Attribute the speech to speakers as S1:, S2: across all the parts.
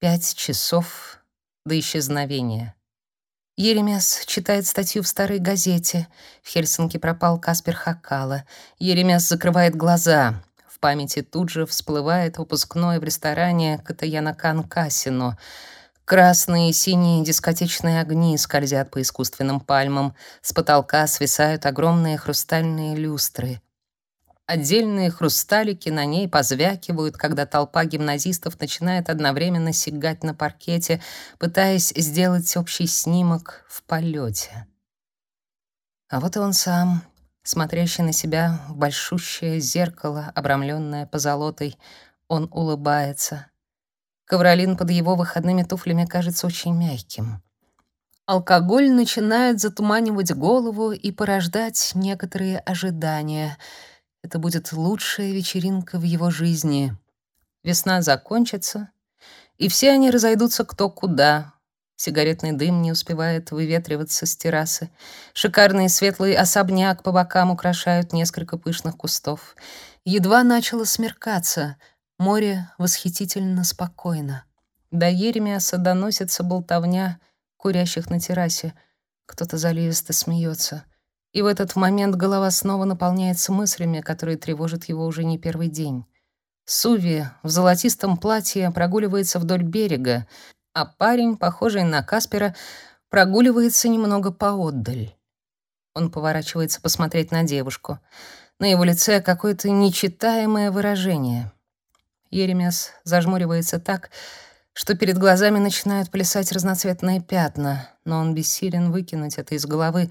S1: Пять часов до исчезновения. Еремес читает статью в старой газете. В Хельсинки пропал Каспер Хакала. Еремес закрывает глаза. В памяти тут же всплывает выпускное в ресторане Катаянакан Касино. Красные и синие дискотечные огни скользят по искусственным пальмам. С потолка свисают огромные хрустальные люстры. Отдельные хрусталики на ней позвякивают, когда толпа гимназистов начинает одновременно сигать на паркете, пытаясь сделать общий снимок в полете. А вот и он сам, смотрящий на себя в большущее зеркало, обрамленное позолотой. Он улыбается. Ковролин под его выходными туфлями кажется очень мягким. Алкоголь начинает затуманивать голову и порождать некоторые ожидания — это будет лучшая вечеринка в его жизни. Весна закончится, и все они разойдутся кто куда. Сигаретный дым не успевает выветриваться с террасы. Шикарный светлый особняк по бокам украшают несколько пышных кустов. Едва начало смеркаться, море восхитительно спокойно. До Еремиаса доносится болтовня курящих на террасе. Кто-то заливисто смеется. И в этот момент голова снова наполняется мыслями, которые тревожат его уже не первый день. Суви в золотистом платье прогуливается вдоль берега, а парень, похожий на Каспера, прогуливается немного поотдаль. Он поворачивается посмотреть на девушку. На его лице какое-то нечитаемое выражение. Еремес зажмуривается так, что перед глазами начинают плясать разноцветные пятна, но он бессилен выкинуть это из головы,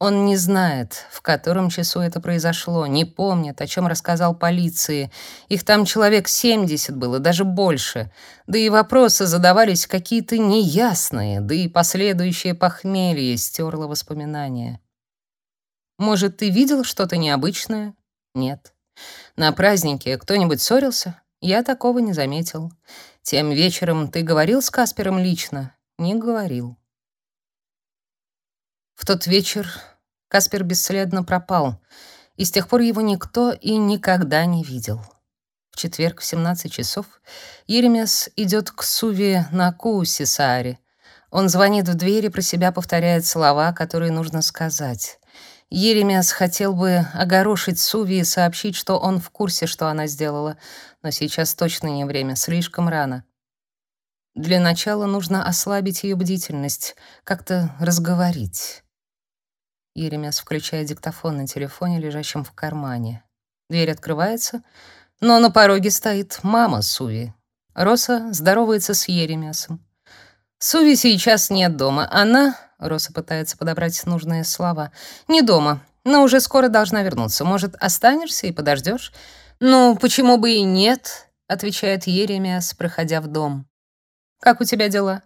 S1: он не знает, в котором часу это произошло, не помнит, о чем рассказал полиции. Их там человек 70 было, даже больше. Да и вопросы задавались какие-то неясные, да и последующее похмелье стерло воспоминания. Может, ты видел что-то необычное? Нет. На празднике кто-нибудь ссорился? Я такого не заметил. Тем вечером ты говорил с Каспером лично? Не говорил. В тот вечер Каспер бесследно пропал, и с тех пор его никто и никогда не видел. В четверг в 17 часов Еремес идет к Суви на Куусисааре. Он звонит в дверь и про себя повторяет слова, которые нужно сказать. Еремес хотел бы огорошить Суви и сообщить, что он в курсе, что она сделала, но сейчас точно не время, слишком рано. Для начала нужно ослабить ее бдительность, как-то разговорить. Еремес включает диктофон на телефоне, лежащем в кармане. Дверь открывается, но на пороге стоит мама Суви. Роса здоровается с Еремесом. Суви сейчас нет дома. Она, Роса пытается подобрать нужные слова, не дома, но уже скоро должна вернуться. Может, останешься и подождешь? Ну, почему бы и нет? отвечает Еремес, проходя в дом. Как у тебя дела?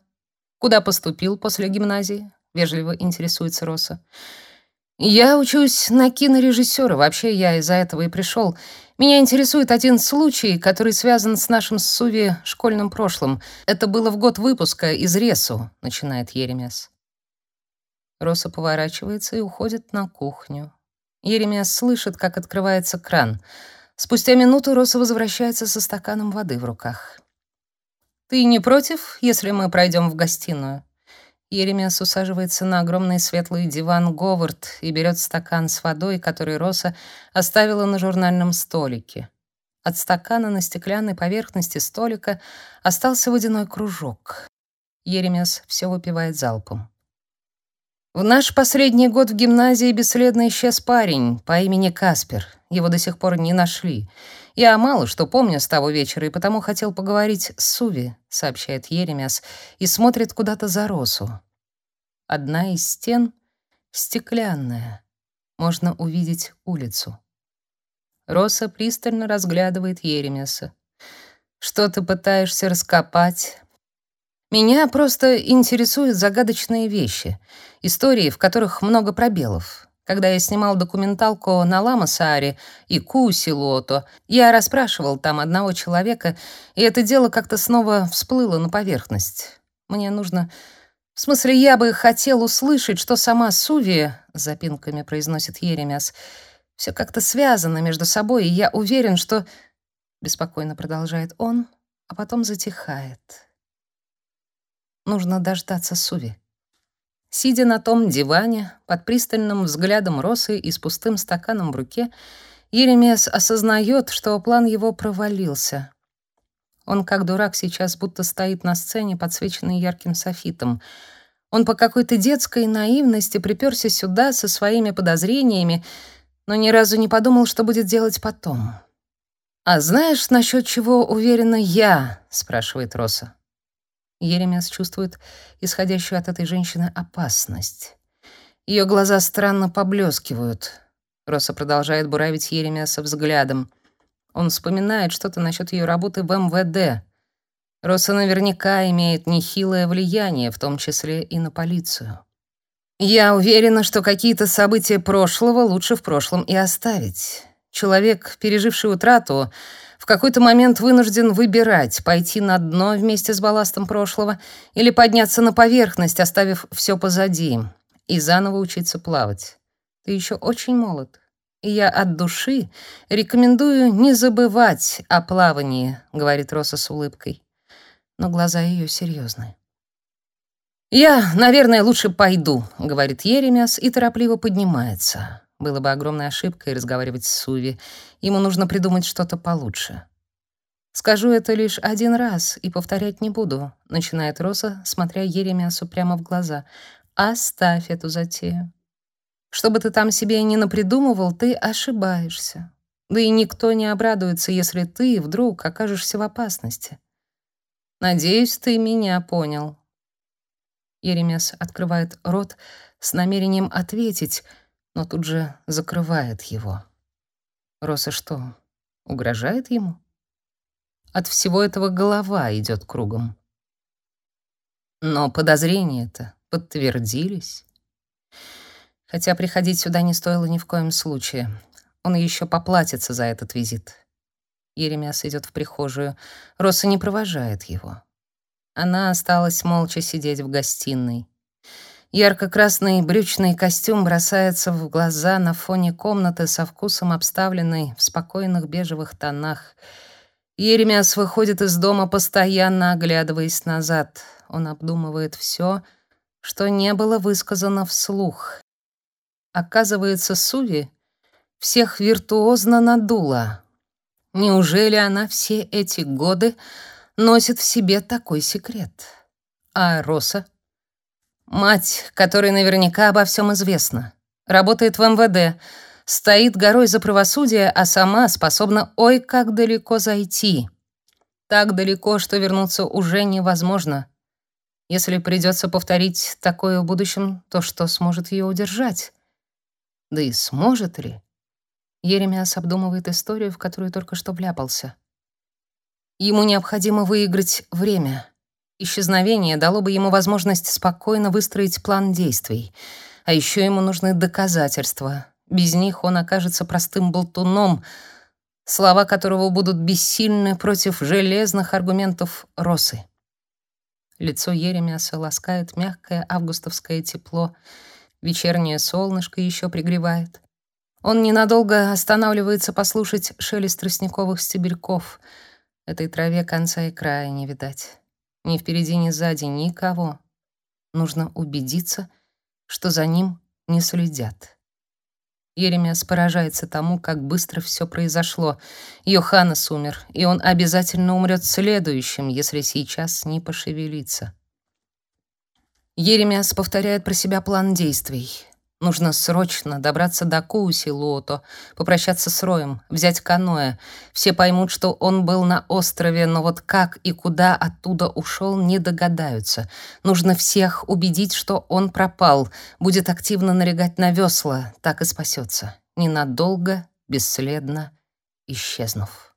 S1: Куда поступил после гимназии? вежливо интересуется Роса. Я учусь на кинорежиссера. Вообще я из-за этого и пришел. Меня интересует один случай, который связан с нашим с Суви школьным прошлым. Это было в год выпуска из Ресу, начинает Еремес. Роса поворачивается и уходит на кухню. Еремес слышит, как открывается кран. Спустя минуту Роса возвращается со стаканом воды в руках. Ты не против, если мы пройдем в гостиную? Еремес усаживается на огромный светлый диван Говард и берет стакан с водой, который Роса оставила на журнальном столике. От стакана на стеклянной поверхности столика остался водяной кружок. Еремес все выпивает залпом. В наш последний год в гимназии бесследно исчез парень по имени Каспер. Его до сих пор не нашли. Я мало что помню с того вечера и потому хотел поговорить с Суви, сообщает Еремяс и смотрит куда-то за Росу. Одна из стен стеклянная. Можно увидеть улицу. Роса пристально разглядывает Еремеса. Что ты пытаешься раскопать? Меня просто интересуют загадочные вещи, истории, в которых много пробелов. Когда я снимал документалку на Ламасааре и Кусилото, я расспрашивал там одного человека, и это дело как-то снова всплыло на поверхность. Мне нужно... В смысле, я бы хотел услышать, что сама Суви, запинками произносит Еремяс, все как-то связано между собой, и я уверен, что... Беспокойно продолжает он, а потом затихает. Нужно дождаться Суви. Сидя на том диване, под пристальным взглядом Росы и с пустым стаканом в руке, Еремес осознает, что план его провалился. Он, как дурак, сейчас будто стоит на сцене, подсвеченный ярким софитом. Он по какой-то детской наивности приперся сюда со своими подозрениями, но ни разу не подумал, что будет делать потом. «А знаешь, насчет чего уверена я?» — спрашивает Роса. Еремес чувствует исходящую от этой женщины опасность. Ее глаза странно поблескивают. Роса продолжает буравить Еремеса взглядом. Он вспоминает что-то насчет ее работы в МВД. Роса наверняка имеет нехилое влияние, в том числе и на полицию. Я уверена, что какие-то события прошлого лучше в прошлом и оставить. Человек, переживший утрату, в какой-то момент вынужден выбирать, пойти на дно вместе с балластом прошлого или подняться на поверхность, оставив все позади, и заново учиться плавать. Ты еще очень молод. И я от души рекомендую не забывать о плавании, говорит Роса с улыбкой. Но глаза ее серьезные. Я, наверное, лучше пойду, говорит Еремяс и торопливо поднимается. Было бы огромной ошибкой разговаривать с Суви. Ему нужно придумать что-то получше. Скажу это лишь один раз и повторять не буду, начинает Роса, смотря Еремясу прямо в глаза. Оставь эту затею. Что бы ты там себе не напридумывал, ты ошибаешься. Да и никто не обрадуется, если ты вдруг окажешься в опасности. Надеюсь, ты меня понял. Еремес открывает рот с намерением ответить, но тут же закрывает его. Роса что, угрожает ему? От всего этого голова идет кругом. Но подозрения-то подтвердились. Хотя приходить сюда не стоило ни в коем случае. Он еще поплатится за этот визит. Еремяс идет в прихожую. Роса не провожает его. Она осталась молча сидеть в гостиной. Ярко-красный брючный костюм бросается в глаза на фоне комнаты со вкусом обставленной в спокойных бежевых тонах. Еремяс выходит из дома, постоянно оглядываясь назад. Он обдумывает все, что не было высказано вслух. Оказывается, Суви всех виртуозно надула. Неужели она все эти годы носит в себе такой секрет? А Роса? Мать, которой наверняка обо всем известно. Работает в МВД, стоит горой за правосудие, а сама способна ой как далеко зайти. Так далеко, что вернуться уже невозможно. Если придется повторить такое в будущем, то что сможет ее удержать? Да и сможет ли? Еремиас обдумывает историю, в которую только что вляпался. Ему необходимо выиграть время. Исчезновение дало бы ему возможность спокойно выстроить план действий. А еще ему нужны доказательства. Без них он окажется простым болтуном, слова которого будут бессильны против железных аргументов Росы. Лицо Еремиаса ласкает мягкое августовское тепло — Вечернее солнышко еще пригревает. Он ненадолго останавливается послушать шелест тростниковых стебельков. Этой траве конца и края не видать. Ни впереди, ни сзади никого. Нужно убедиться, что за ним не следят. Еремиас поражается тому, как быстро все произошло. Йоханнес умер, и он обязательно умрет следующим, если сейчас не пошевелится. Еремиас повторяет про себя план действий. Нужно срочно добраться до Кууси Лото, попрощаться с Роем, взять каноэ. Все поймут, что он был на острове, но вот как и куда оттуда ушел, не догадаются. Нужно всех убедить, что он пропал, будет активно налегать на весла, так и спасется. Ненадолго, бесследно исчезнув.